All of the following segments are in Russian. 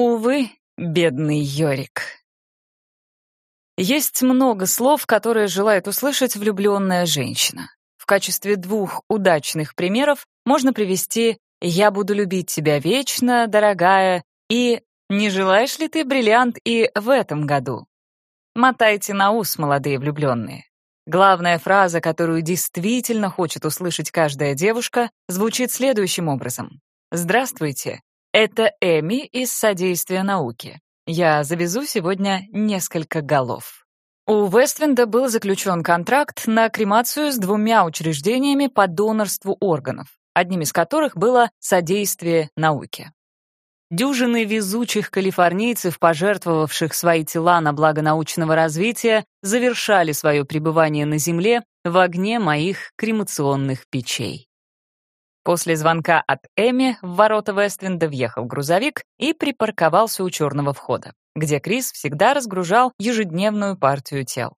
Увы, бедный Йорик. Есть много слов, которые желает услышать влюбленная женщина. В качестве двух удачных примеров можно привести «Я буду любить тебя вечно, дорогая» и «Не желаешь ли ты бриллиант и в этом году?» Мотайте на ус, молодые влюбленные. Главная фраза, которую действительно хочет услышать каждая девушка, звучит следующим образом. «Здравствуйте, это Эми из «Содействия науки». Я завезу сегодня несколько голов. У Вествинда был заключен контракт на кремацию с двумя учреждениями по донорству органов, одним из которых было «Содействие науке». Дюжины везучих калифорнийцев, пожертвовавших свои тела на благо научного развития, завершали свое пребывание на Земле в огне моих кремационных печей. После звонка от Эми в ворота Вествинда въехал грузовик и припарковался у черного входа, где Крис всегда разгружал ежедневную партию тел.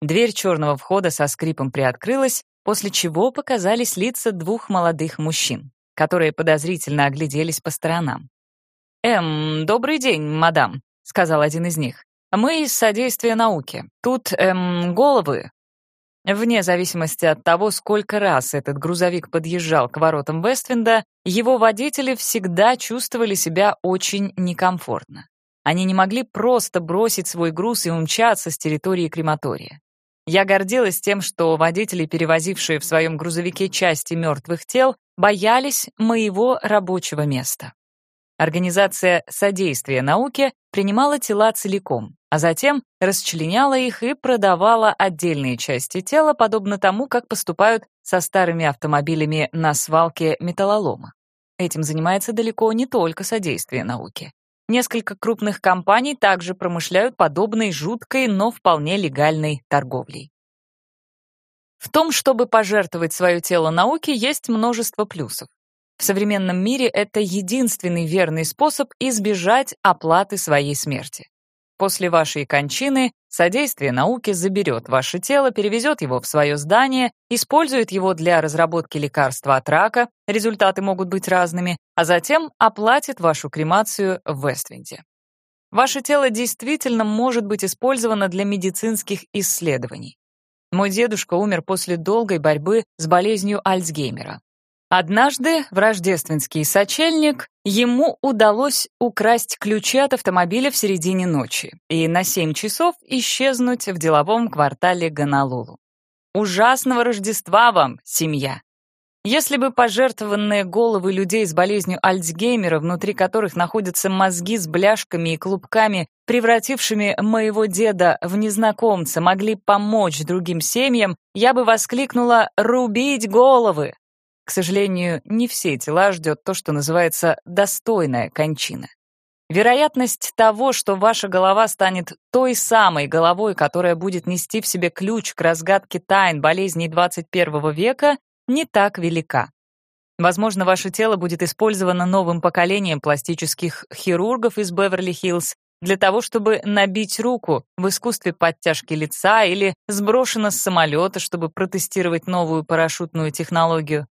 Дверь черного входа со скрипом приоткрылась, после чего показались лица двух молодых мужчин, которые подозрительно огляделись по сторонам. «Эм, добрый день, мадам», — сказал один из них. «Мы из содействия науки. Тут, эм, головы, Вне зависимости от того, сколько раз этот грузовик подъезжал к воротам Вествинда, его водители всегда чувствовали себя очень некомфортно. Они не могли просто бросить свой груз и умчаться с территории крематория. Я гордилась тем, что водители, перевозившие в своем грузовике части мертвых тел, боялись моего рабочего места. Организация содействия науке принимала тела целиком, а затем расчленяла их и продавала отдельные части тела, подобно тому, как поступают со старыми автомобилями на свалке металлолома. Этим занимается далеко не только содействие науке. Несколько крупных компаний также промышляют подобной жуткой, но вполне легальной торговлей. В том, чтобы пожертвовать свое тело науке, есть множество плюсов. В современном мире это единственный верный способ избежать оплаты своей смерти. После вашей кончины содействие науке заберет ваше тело, перевезет его в свое здание, использует его для разработки лекарства от рака, результаты могут быть разными, а затем оплатит вашу кремацию в Вествинде. Ваше тело действительно может быть использовано для медицинских исследований. Мой дедушка умер после долгой борьбы с болезнью Альцгеймера. Однажды в рождественский сочельник ему удалось украсть ключи от автомобиля в середине ночи и на 7 часов исчезнуть в деловом квартале Гонолулу. Ужасного Рождества вам, семья! Если бы пожертвованные головы людей с болезнью Альцгеймера, внутри которых находятся мозги с бляшками и клубками, превратившими моего деда в незнакомца, могли помочь другим семьям, я бы воскликнула «рубить головы!» К сожалению, не все тела ждет то, что называется достойная кончина. Вероятность того, что ваша голова станет той самой головой, которая будет нести в себе ключ к разгадке тайн болезней 21 века, не так велика. Возможно, ваше тело будет использовано новым поколением пластических хирургов из Беверли-Хиллз для того, чтобы набить руку в искусстве подтяжки лица или сброшено с самолета, чтобы протестировать новую парашютную технологию.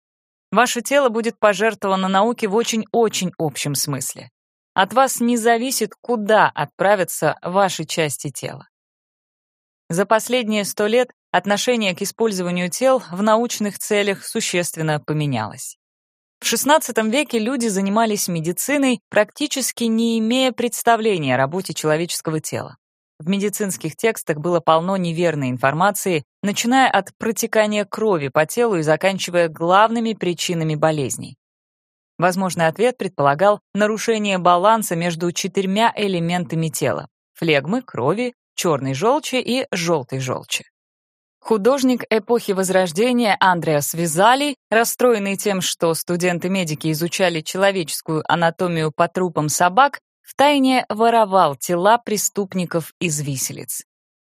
Ваше тело будет пожертвовано науке в очень-очень общем смысле. От вас не зависит, куда отправятся ваши части тела. За последние сто лет отношение к использованию тел в научных целях существенно поменялось. В XVI веке люди занимались медициной, практически не имея представления о работе человеческого тела. В медицинских текстах было полно неверной информации, начиная от протекания крови по телу и заканчивая главными причинами болезней. Возможный ответ предполагал нарушение баланса между четырьмя элементами тела — флегмы, крови, черной желчи и желтой желчи. Художник эпохи Возрождения Андреас Визали, расстроенный тем, что студенты-медики изучали человеческую анатомию по трупам собак, втайне воровал тела преступников из виселиц.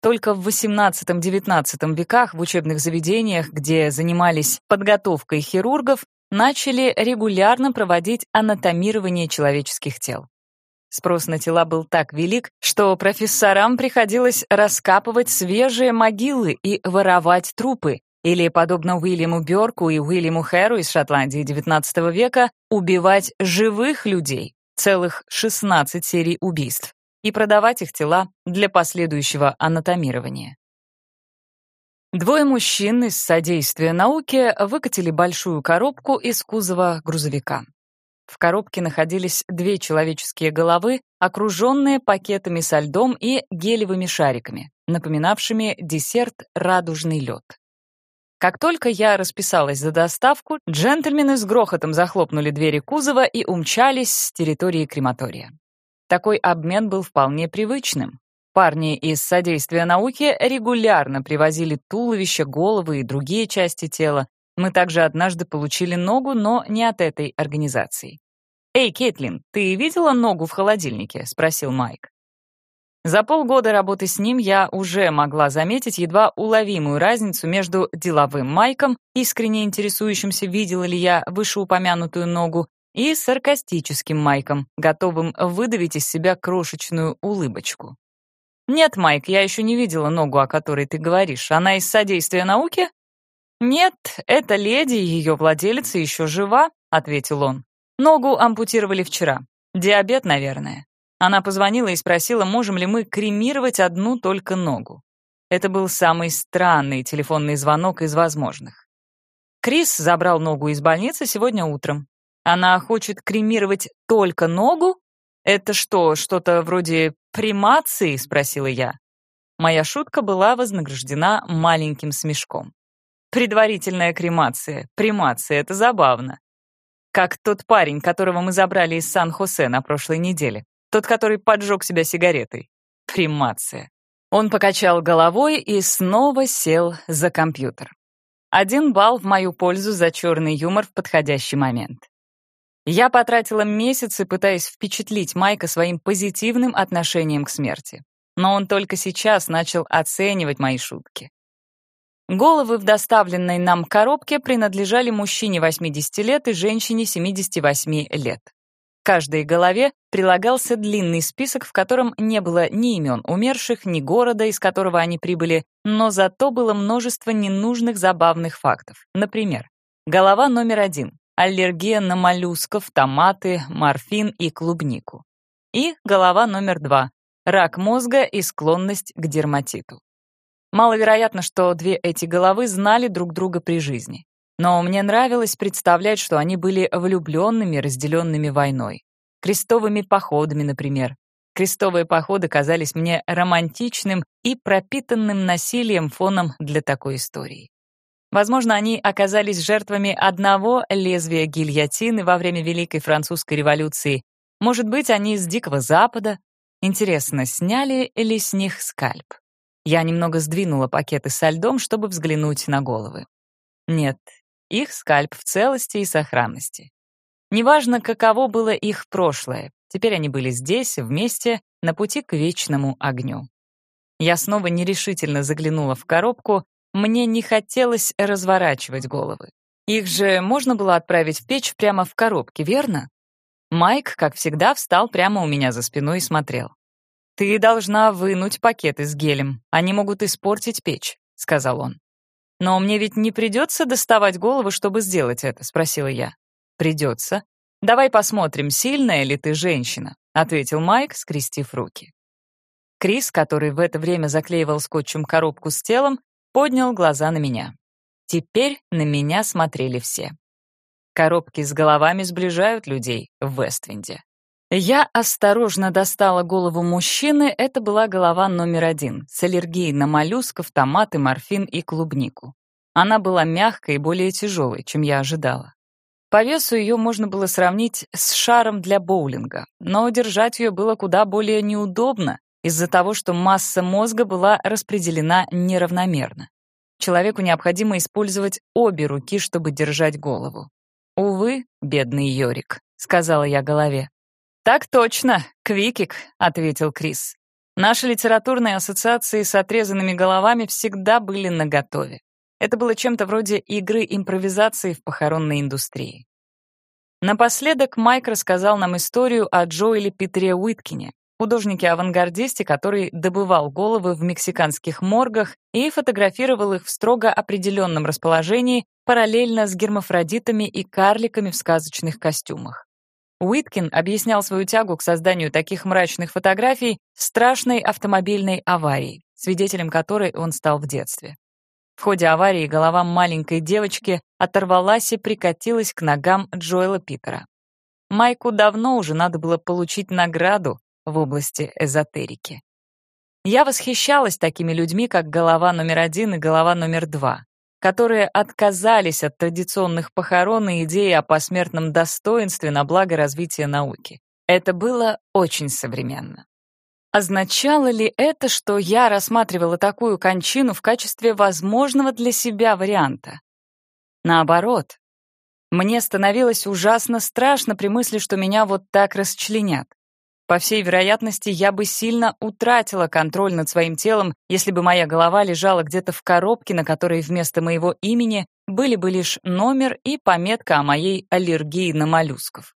Только в XVIII-XIX веках в учебных заведениях, где занимались подготовкой хирургов, начали регулярно проводить анатомирование человеческих тел. Спрос на тела был так велик, что профессорам приходилось раскапывать свежие могилы и воровать трупы, или, подобно Уильяму Бёрку и Уильяму Хэру из Шотландии XIX века, убивать живых людей, целых 16 серий убийств, и продавать их тела для последующего анатомирования. Двое мужчин из содействия науки выкатили большую коробку из кузова грузовика. В коробке находились две человеческие головы, окруженные пакетами со льдом и гелевыми шариками, напоминавшими десерт «Радужный лед». Как только я расписалась за доставку, джентльмены с грохотом захлопнули двери кузова и умчались с территории крематория. Такой обмен был вполне привычным. Парни из содействия науки регулярно привозили туловище, головы и другие части тела. Мы также однажды получили ногу, но не от этой организации. «Эй, Кейтлин, ты видела ногу в холодильнике?» — спросил Майк. За полгода работы с ним я уже могла заметить едва уловимую разницу между деловым Майком, искренне интересующимся, видела ли я вышеупомянутую ногу, и саркастическим Майком, готовым выдавить из себя крошечную улыбочку. «Нет, Майк, я еще не видела ногу, о которой ты говоришь. Она из содействия науки?» «Нет, эта леди, ее владелица, еще жива», — ответил он. «Ногу ампутировали вчера. Диабет, наверное». Она позвонила и спросила, можем ли мы кремировать одну только ногу. Это был самый странный телефонный звонок из возможных. Крис забрал ногу из больницы сегодня утром. Она хочет кремировать только ногу «Это что, что-то вроде примации?» — спросила я. Моя шутка была вознаграждена маленьким смешком. Предварительная кремация. Примация — это забавно. Как тот парень, которого мы забрали из Сан-Хосе на прошлой неделе. Тот, который поджег себя сигаретой. Примация. Он покачал головой и снова сел за компьютер. Один балл в мою пользу за черный юмор в подходящий момент. Я потратила месяцы, пытаясь впечатлить Майка своим позитивным отношением к смерти. Но он только сейчас начал оценивать мои шутки. Головы в доставленной нам коробке принадлежали мужчине 80 лет и женщине 78 лет. Каждой голове прилагался длинный список, в котором не было ни имен умерших, ни города, из которого они прибыли, но зато было множество ненужных забавных фактов. Например, голова номер один аллергия на моллюсков, томаты, морфин и клубнику. И голова номер два — рак мозга и склонность к дерматиту. Маловероятно, что две эти головы знали друг друга при жизни. Но мне нравилось представлять, что они были влюбленными, разделенными войной. Крестовыми походами, например. Крестовые походы казались мне романтичным и пропитанным насилием фоном для такой истории. Возможно, они оказались жертвами одного лезвия гильотины во время Великой Французской революции. Может быть, они из Дикого Запада. Интересно, сняли ли с них скальп? Я немного сдвинула пакеты со льдом, чтобы взглянуть на головы. Нет, их скальп в целости и сохранности. Неважно, каково было их прошлое, теперь они были здесь, вместе, на пути к вечному огню. Я снова нерешительно заглянула в коробку, мне не хотелось разворачивать головы. Их же можно было отправить в печь прямо в коробке, верно? Майк, как всегда, встал прямо у меня за спиной и смотрел. «Ты должна вынуть пакеты с гелем. Они могут испортить печь», — сказал он. «Но мне ведь не придется доставать голову, чтобы сделать это?» — спросила я. «Придется. Давай посмотрим, сильная ли ты женщина», — ответил Майк, скрестив руки. Крис, который в это время заклеивал скотчем коробку с телом, поднял глаза на меня. Теперь на меня смотрели все. Коробки с головами сближают людей в Вествинде. Я осторожно достала голову мужчины, это была голова номер один, с аллергией на моллюсков, томаты, морфин и клубнику. Она была мягкой и более тяжелой, чем я ожидала. По весу ее можно было сравнить с шаром для боулинга, но держать ее было куда более неудобно, из-за того, что масса мозга была распределена неравномерно. Человеку необходимо использовать обе руки, чтобы держать голову. «Увы, бедный Йорик», — сказала я голове. «Так точно, Квикик», — ответил Крис. «Наши литературные ассоциации с отрезанными головами всегда были наготове. Это было чем-то вроде игры импровизации в похоронной индустрии». Напоследок Майк рассказал нам историю о Джоэле Питере Уиткине, художнике-авангардисте, который добывал головы в мексиканских моргах и фотографировал их в строго определенном расположении параллельно с гермафродитами и карликами в сказочных костюмах. Уиткин объяснял свою тягу к созданию таких мрачных фотографий страшной автомобильной аварией, свидетелем которой он стал в детстве. В ходе аварии голова маленькой девочки оторвалась и прикатилась к ногам Джоэла Питера. Майку давно уже надо было получить награду в области эзотерики. Я восхищалась такими людьми, как голова номер один и голова номер два, которые отказались от традиционных похорон и идеи о посмертном достоинстве на благо развития науки. Это было очень современно. Означало ли это, что я рассматривала такую кончину в качестве возможного для себя варианта? Наоборот, мне становилось ужасно страшно при мысли, что меня вот так расчленят. По всей вероятности, я бы сильно утратила контроль над своим телом, если бы моя голова лежала где-то в коробке, на которой вместо моего имени были бы лишь номер и пометка о моей аллергии на моллюсков.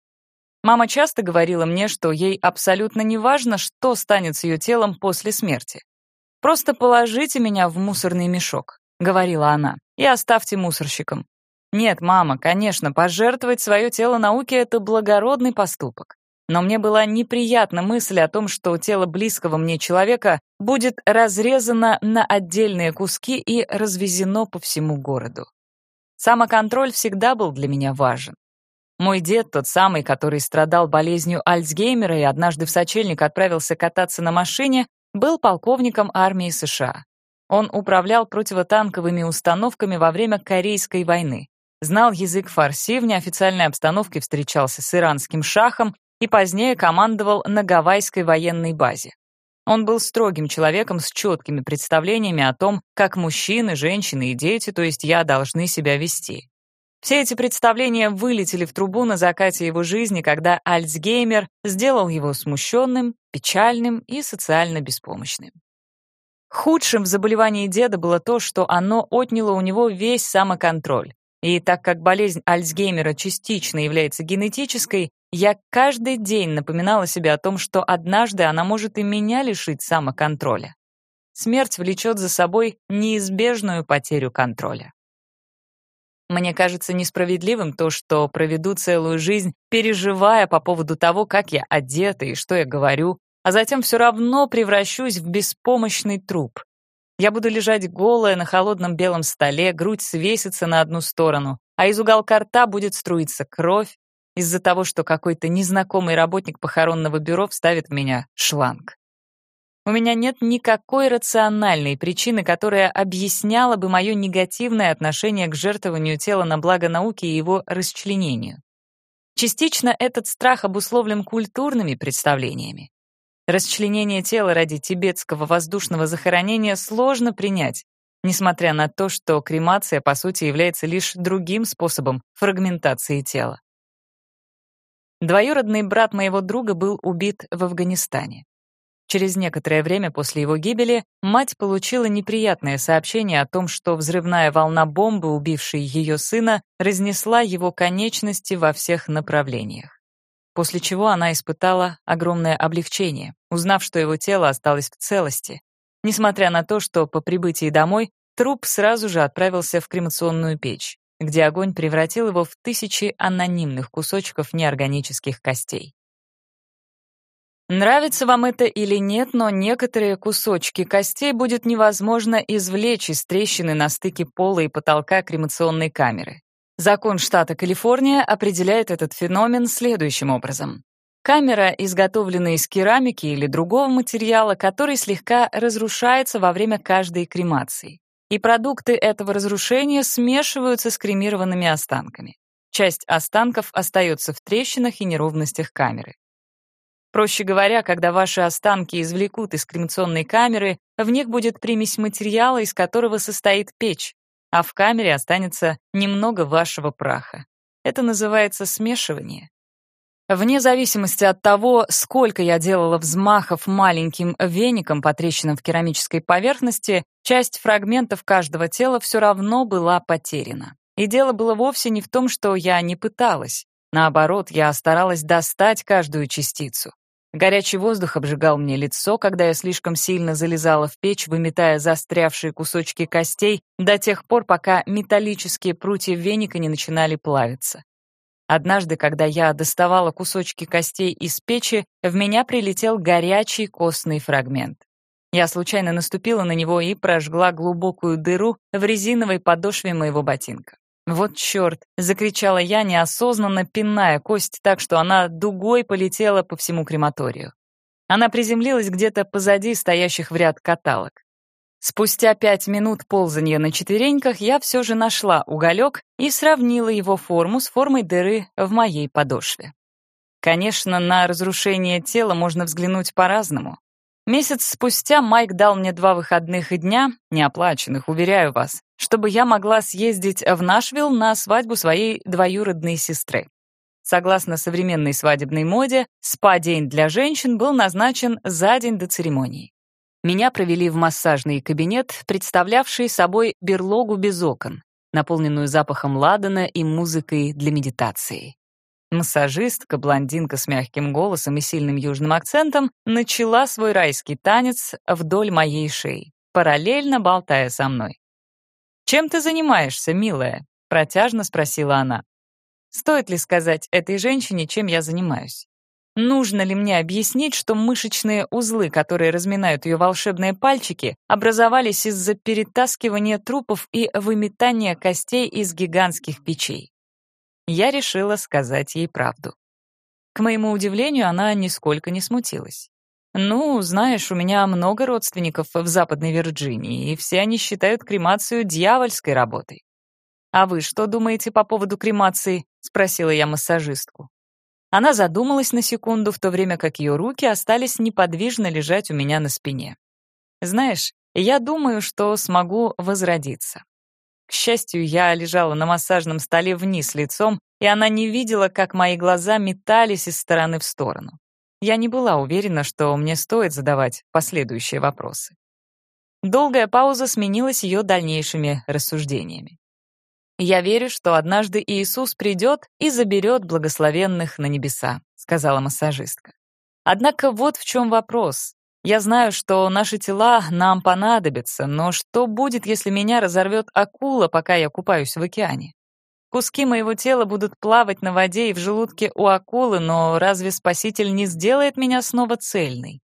Мама часто говорила мне, что ей абсолютно не важно, что станет с ее телом после смерти. «Просто положите меня в мусорный мешок», — говорила она, — «и оставьте мусорщиком». Нет, мама, конечно, пожертвовать свое тело науке — это благородный поступок. Но мне была неприятна мысль о том, что тело близкого мне человека будет разрезано на отдельные куски и развезено по всему городу. Самоконтроль всегда был для меня важен. Мой дед, тот самый, который страдал болезнью Альцгеймера и однажды в сочельник отправился кататься на машине, был полковником армии США. Он управлял противотанковыми установками во время Корейской войны, знал язык фарси, в неофициальной обстановке встречался с иранским шахом и позднее командовал на Гавайской военной базе. Он был строгим человеком с четкими представлениями о том, как мужчины, женщины и дети, то есть я, должны себя вести. Все эти представления вылетели в трубу на закате его жизни, когда Альцгеймер сделал его смущенным, печальным и социально беспомощным. Худшим в заболевании деда было то, что оно отняло у него весь самоконтроль. И так как болезнь Альцгеймера частично является генетической, я каждый день напоминала себе о том, что однажды она может и меня лишить самоконтроля. Смерть влечет за собой неизбежную потерю контроля. Мне кажется несправедливым то, что проведу целую жизнь, переживая по поводу того, как я одета и что я говорю, а затем все равно превращусь в беспомощный труп. Я буду лежать голая на холодном белом столе, грудь свесится на одну сторону, а из уголка рта будет струиться кровь из-за того, что какой-то незнакомый работник похоронного бюро вставит в меня шланг. У меня нет никакой рациональной причины, которая объясняла бы мое негативное отношение к жертвованию тела на благо науки и его расчленению. Частично этот страх обусловлен культурными представлениями. Расчленение тела ради тибетского воздушного захоронения сложно принять, несмотря на то, что кремация, по сути, является лишь другим способом фрагментации тела. Двоюродный брат моего друга был убит в Афганистане. Через некоторое время после его гибели мать получила неприятное сообщение о том, что взрывная волна бомбы, убившей ее сына, разнесла его конечности во всех направлениях. После чего она испытала огромное облегчение, узнав, что его тело осталось в целости, несмотря на то, что по прибытии домой труп сразу же отправился в кремационную печь, где огонь превратил его в тысячи анонимных кусочков неорганических костей. Нравится вам это или нет, но некоторые кусочки костей будет невозможно извлечь из трещины на стыке пола и потолка кремационной камеры. Закон штата Калифорния определяет этот феномен следующим образом. Камера изготовлена из керамики или другого материала, который слегка разрушается во время каждой кремации. И продукты этого разрушения смешиваются с кремированными останками. Часть останков остается в трещинах и неровностях камеры. Проще говоря, когда ваши останки извлекут из кремационной камеры, в них будет примесь материала, из которого состоит печь, а в камере останется немного вашего праха. Это называется смешивание. Вне зависимости от того, сколько я делала взмахов маленьким веником по трещинам в керамической поверхности, часть фрагментов каждого тела все равно была потеряна. И дело было вовсе не в том, что я не пыталась. Наоборот, я старалась достать каждую частицу. Горячий воздух обжигал мне лицо, когда я слишком сильно залезала в печь, выметая застрявшие кусочки костей до тех пор, пока металлические прутья веника не начинали плавиться. Однажды, когда я доставала кусочки костей из печи, в меня прилетел горячий костный фрагмент. Я случайно наступила на него и прожгла глубокую дыру в резиновой подошве моего ботинка. «Вот черт!» — закричала я, неосознанно пиная кость так, что она дугой полетела по всему крематорию. Она приземлилась где-то позади стоящих в ряд каталог. Спустя пять минут ползания на четвереньках я все же нашла уголек и сравнила его форму с формой дыры в моей подошве. Конечно, на разрушение тела можно взглянуть по-разному. Месяц спустя Майк дал мне два выходных дня, неоплаченных, уверяю вас, чтобы я могла съездить в Нашвилл на свадьбу своей двоюродной сестры. Согласно современной свадебной моде, спа-день для женщин был назначен за день до церемонии. Меня провели в массажный кабинет, представлявший собой берлогу без окон, наполненную запахом ладана и музыкой для медитации. Массажистка, блондинка с мягким голосом и сильным южным акцентом, начала свой райский танец вдоль моей шеи, параллельно болтая со мной. «Чем ты занимаешься, милая?» — протяжно спросила она. Стоит ли сказать этой женщине, чем я занимаюсь? Нужно ли мне объяснить, что мышечные узлы, которые разминают ее волшебные пальчики, образовались из-за перетаскивания трупов и выметания костей из гигантских печей? Я решила сказать ей правду. К моему удивлению, она нисколько не смутилась. «Ну, знаешь, у меня много родственников в Западной Вирджинии, и все они считают кремацию дьявольской работой». «А вы что думаете по поводу кремации?» — спросила я массажистку. Она задумалась на секунду, в то время как ее руки остались неподвижно лежать у меня на спине. Знаешь, я думаю, что смогу возродиться. К счастью, я лежала на массажном столе вниз лицом, и она не видела, как мои глаза метались из стороны в сторону. Я не была уверена, что мне стоит задавать последующие вопросы. Долгая пауза сменилась ее дальнейшими рассуждениями. «Я верю, что однажды Иисус придет и заберет благословенных на небеса», сказала массажистка. Однако вот в чем вопрос. Я знаю, что наши тела нам понадобятся, но что будет, если меня разорвет акула, пока я купаюсь в океане? Куски моего тела будут плавать на воде и в желудке у акулы, но разве Спаситель не сделает меня снова цельной?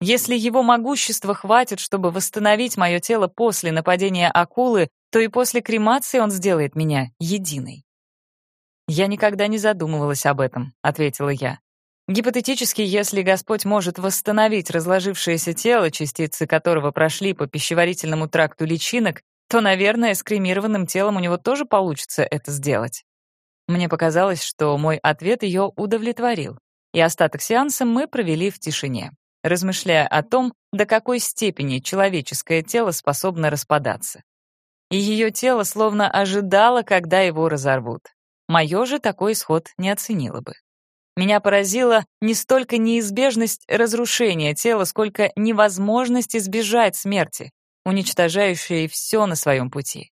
Если его могущества хватит, чтобы восстановить мое тело после нападения акулы, то и после кремации он сделает меня единой. «Я никогда не задумывалась об этом», — ответила я. Гипотетически, если Господь может восстановить разложившееся тело, частицы которого прошли по пищеварительному тракту личинок, то, наверное, с кремированным телом у него тоже получится это сделать. Мне показалось, что мой ответ ее удовлетворил, и остаток сеанса мы провели в тишине, размышляя о том, до какой степени человеческое тело способно распадаться и ее тело словно ожидало, когда его разорвут. Мое же такой исход не оценило бы. Меня поразила не столько неизбежность разрушения тела, сколько невозможность избежать смерти, уничтожающей все на своем пути.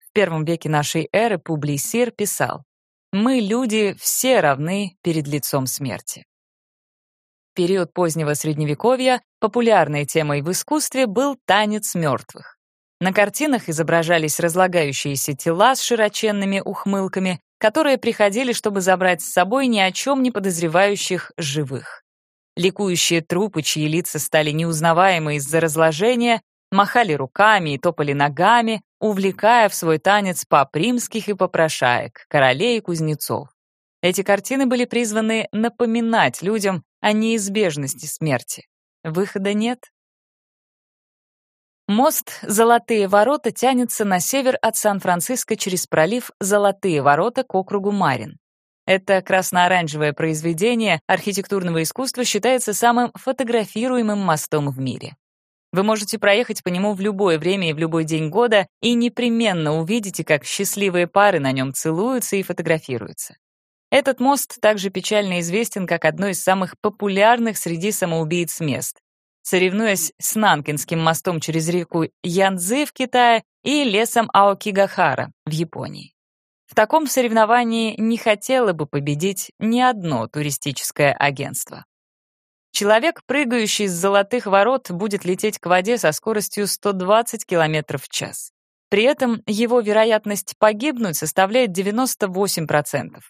В первом веке нашей эры Публий Сир писал «Мы, люди, все равны перед лицом смерти». В период позднего Средневековья популярной темой в искусстве был танец мертвых. На картинах изображались разлагающиеся тела с широченными ухмылками, которые приходили, чтобы забрать с собой ни о чем не подозревающих живых. Ликующие трупы, чьи лица стали неузнаваемы из-за разложения, махали руками и топали ногами, увлекая в свой танец пап римских и попрошаек, королей и кузнецов. Эти картины были призваны напоминать людям о неизбежности смерти. Выхода нет, Мост «Золотые ворота» тянется на север от Сан-Франциско через пролив «Золотые ворота» к округу Марин. Это красно-оранжевое произведение архитектурного искусства считается самым фотографируемым мостом в мире. Вы можете проехать по нему в любое время и в любой день года и непременно увидите, как счастливые пары на нем целуются и фотографируются. Этот мост также печально известен как одно из самых популярных среди самоубийц мест, соревнуясь с Нанкинским мостом через реку Янцзы в Китае и лесом Аокигахара в Японии. В таком соревновании не хотело бы победить ни одно туристическое агентство. Человек, прыгающий с золотых ворот, будет лететь к воде со скоростью 120 км в час. При этом его вероятность погибнуть составляет 98%,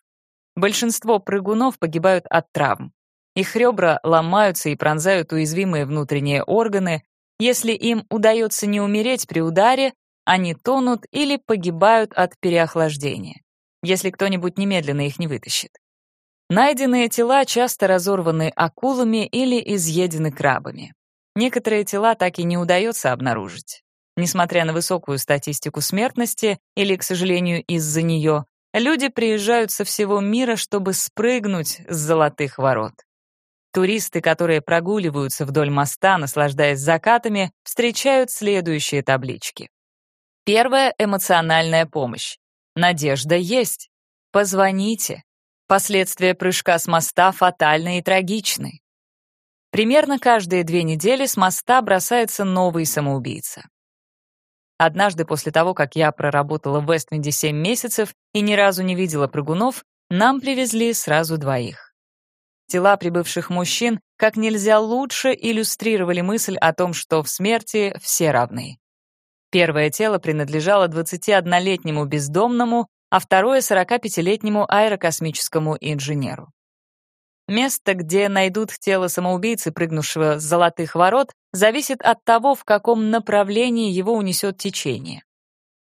Большинство прыгунов погибают от травм. Их ребра ломаются и пронзают уязвимые внутренние органы. Если им удается не умереть при ударе, они тонут или погибают от переохлаждения, если кто-нибудь немедленно их не вытащит. Найденные тела часто разорваны акулами или изъедены крабами. Некоторые тела так и не удается обнаружить. Несмотря на высокую статистику смертности, или, к сожалению, из-за нее, люди приезжают со всего мира, чтобы спрыгнуть с золотых ворот. Туристы, которые прогуливаются вдоль моста, наслаждаясь закатами, встречают следующие таблички. Первая — эмоциональная помощь. Надежда есть. Позвоните. Последствия прыжка с моста фатальны и трагичны. Примерно каждые две недели с моста бросается новый самоубийца. Однажды после того, как я проработала в Вествинде 7 месяцев и ни разу не видела прыгунов, нам привезли сразу двоих. Тела прибывших мужчин как нельзя лучше иллюстрировали мысль о том, что в смерти все равны. Первое тело принадлежало 21-летнему бездомному, а второе — 45-летнему аэрокосмическому инженеру. Место, где найдут тело самоубийцы, прыгнувшего с золотых ворот, зависит от того, в каком направлении его унесет течение.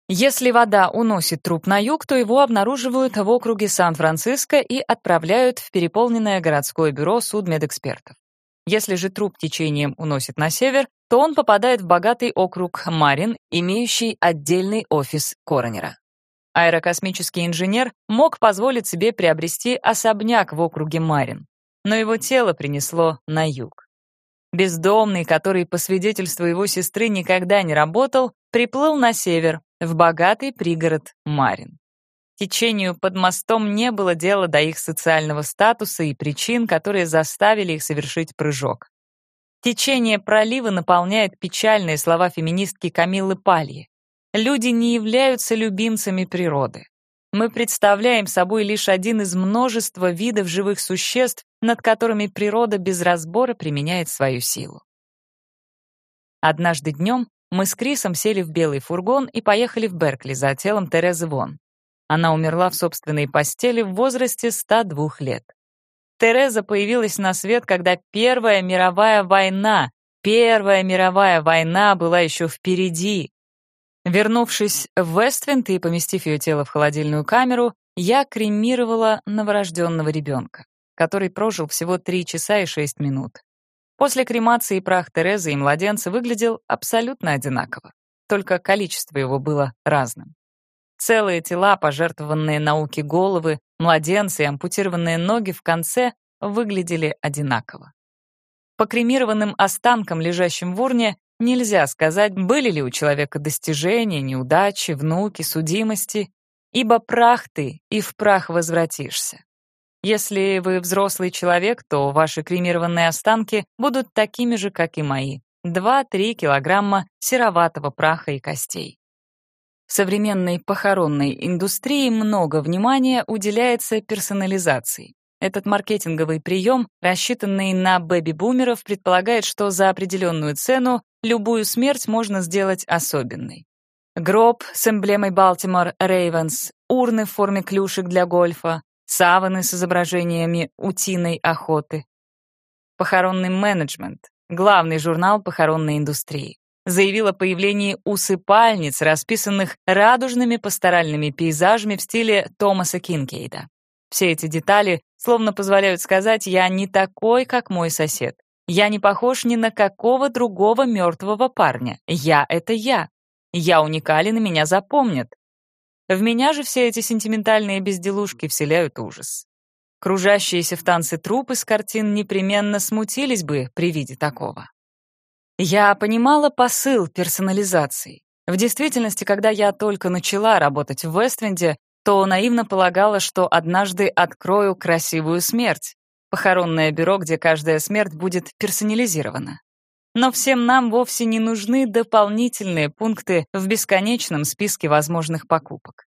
Если вода уносит труп на юг, то его обнаруживают в округе Сан-Франциско и отправляют в переполненное городское бюро судмедэкспертов. Если же труп течением уносит на север, то он попадает в богатый округ Марин, имеющий отдельный офис коронера. Аэрокосмический инженер мог позволить себе приобрести особняк в округе Марин, но его тело принесло на юг. Бездомный, который, по свидетельству его сестры, никогда не работал, приплыл на север, в богатый пригород Марин. Течению под мостом не было дела до их социального статуса и причин, которые заставили их совершить прыжок. Течение пролива наполняет печальные слова феминистки Камиллы Пальи. Люди не являются любимцами природы. Мы представляем собой лишь один из множества видов живых существ, над которыми природа без разбора применяет свою силу. Однажды днем мы с Крисом сели в белый фургон и поехали в Беркли за телом Терезы Вон. Она умерла в собственной постели в возрасте 102 лет. Тереза появилась на свет, когда Первая мировая война, Первая мировая война была еще впереди, Вернувшись в Вествинд и поместив ее тело в холодильную камеру, я кремировала новорожденного ребенка, который прожил всего 3 часа и 6 минут. После кремации прах Терезы и младенца выглядел абсолютно одинаково, только количество его было разным. Целые тела, пожертвованные науке головы, младенцы и ампутированные ноги в конце выглядели одинаково. По кремированным останкам, лежащим в урне, Нельзя сказать, были ли у человека достижения, неудачи, внуки, судимости, ибо прах ты, и в прах возвратишься. Если вы взрослый человек, то ваши кремированные останки будут такими же, как и мои. 2-3 килограмма сероватого праха и костей. В современной похоронной индустрии много внимания уделяется персонализации. Этот маркетинговый прием, рассчитанный на бэби-бумеров, предполагает, что за определенную цену любую смерть можно сделать особенной. Гроб с эмблемой Балтимор Рейвенс, урны в форме клюшек для гольфа, саваны с изображениями утиной охоты. Похоронный менеджмент, главный журнал похоронной индустрии, заявил о появлении усыпальниц, расписанных радужными пасторальными пейзажами в стиле Томаса Кинкейда. Все эти детали словно позволяют сказать «я не такой, как мой сосед». Я не похож ни на какого другого мертвого парня. Я — это я. Я уникален, и меня запомнят. В меня же все эти сентиментальные безделушки вселяют ужас. Кружащиеся в танце трупы с картин непременно смутились бы при виде такого. Я понимала посыл персонализации. В действительности, когда я только начала работать в Вественде, то наивно полагала, что однажды открою красивую смерть, похоронное бюро, где каждая смерть будет персонализирована. Но всем нам вовсе не нужны дополнительные пункты в бесконечном списке возможных покупок.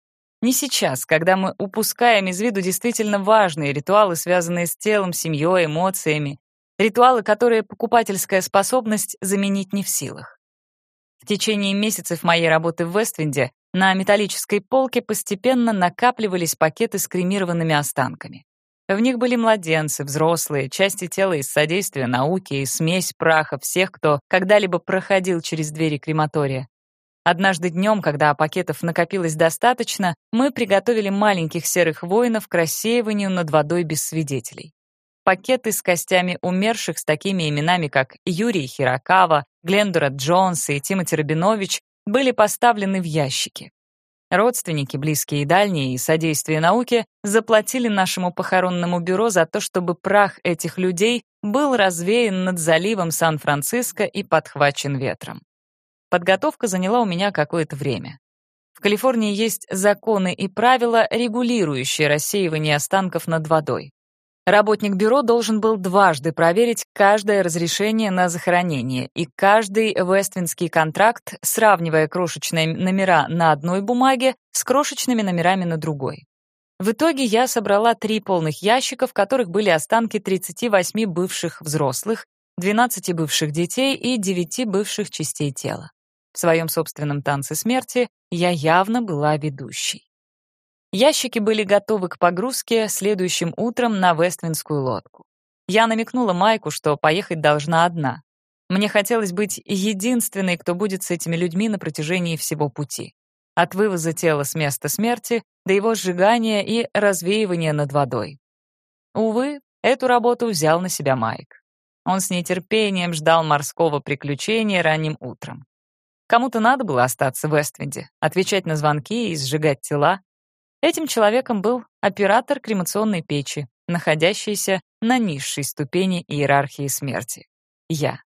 Не сейчас, когда мы упускаем из виду действительно важные ритуалы, связанные с телом, семьей, эмоциями, ритуалы, которые покупательская способность заменить не в силах. В течение месяцев моей работы в Вествинде На металлической полке постепенно накапливались пакеты с кремированными останками. В них были младенцы, взрослые, части тела из содействия науки и смесь праха всех, кто когда-либо проходил через двери крематория. Однажды днем, когда пакетов накопилось достаточно, мы приготовили маленьких серых воинов к рассеиванию над водой без свидетелей. Пакеты с костями умерших с такими именами, как Юрий Хирокава, Глендора Джонс и Тимоти Рабинович, были поставлены в ящики. Родственники, близкие и дальние, и содействие науке заплатили нашему похоронному бюро за то, чтобы прах этих людей был развеян над заливом Сан-Франциско и подхвачен ветром. Подготовка заняла у меня какое-то время. В Калифорнии есть законы и правила, регулирующие рассеивание останков над водой. Работник бюро должен был дважды проверить каждое разрешение на захоронение и каждый вествинский контракт, сравнивая крошечные номера на одной бумаге с крошечными номерами на другой. В итоге я собрала три полных ящика, в которых были останки 38 бывших взрослых, 12 бывших детей и 9 бывших частей тела. В своем собственном танце смерти я явно была ведущей. Ящики были готовы к погрузке следующим утром на Вествинскую лодку. Я намекнула Майку, что поехать должна одна. Мне хотелось быть единственной, кто будет с этими людьми на протяжении всего пути. От вывоза тела с места смерти до его сжигания и развеивания над водой. Увы, эту работу взял на себя Майк. Он с нетерпением ждал морского приключения ранним утром. Кому-то надо было остаться в Вествинде, отвечать на звонки и сжигать тела, Этим человеком был оператор кремационной печи, находящийся на низшей ступени иерархии смерти. Я.